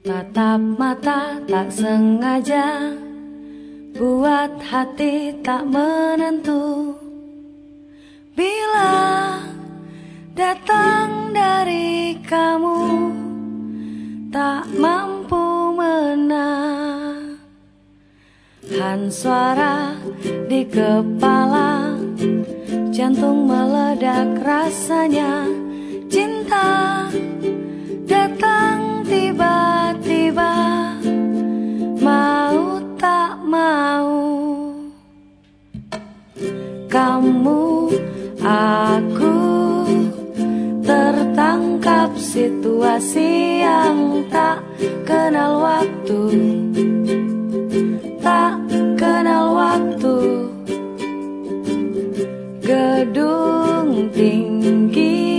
Tatap mata tak sengaja Buat hati tak menentu. Bila datang dari kamu Tak mampu menahan suara di kepala Jantung meledak rasanya. Cinta Kamu, aku Tertangkap situasi yang tak kenal waktu. Tak kenal waktu. Gedung tinggi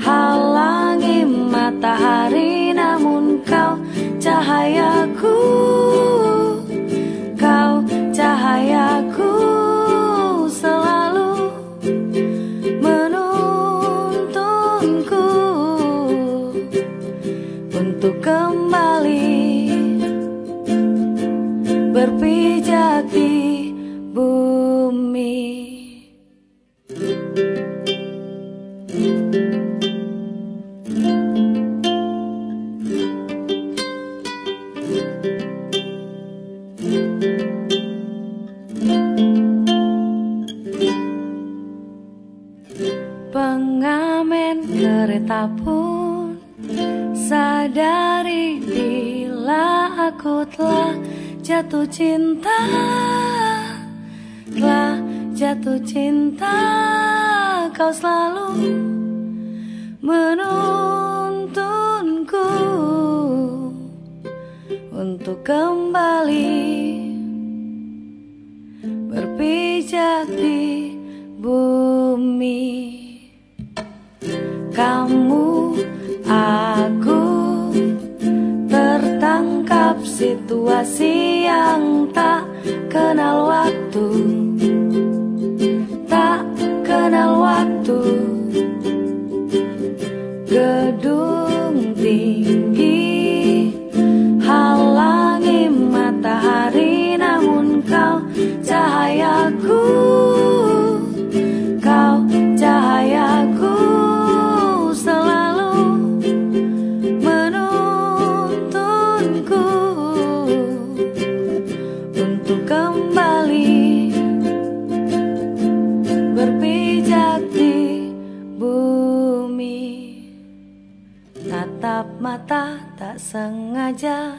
Halangi matahari namun kau cahayaku berpijak di bumi. Pengamen kereta pun sadari bila aku telah jatuh cinta Telah jatuh cinta kau selalu menuntunku. Untuk kembali berpijak di bumi kamu, situasi yang tak kenal waktu, tak kenal waktu. Tatap mata tak sengaja.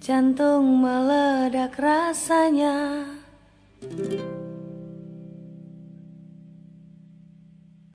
Jantung meledak rasanya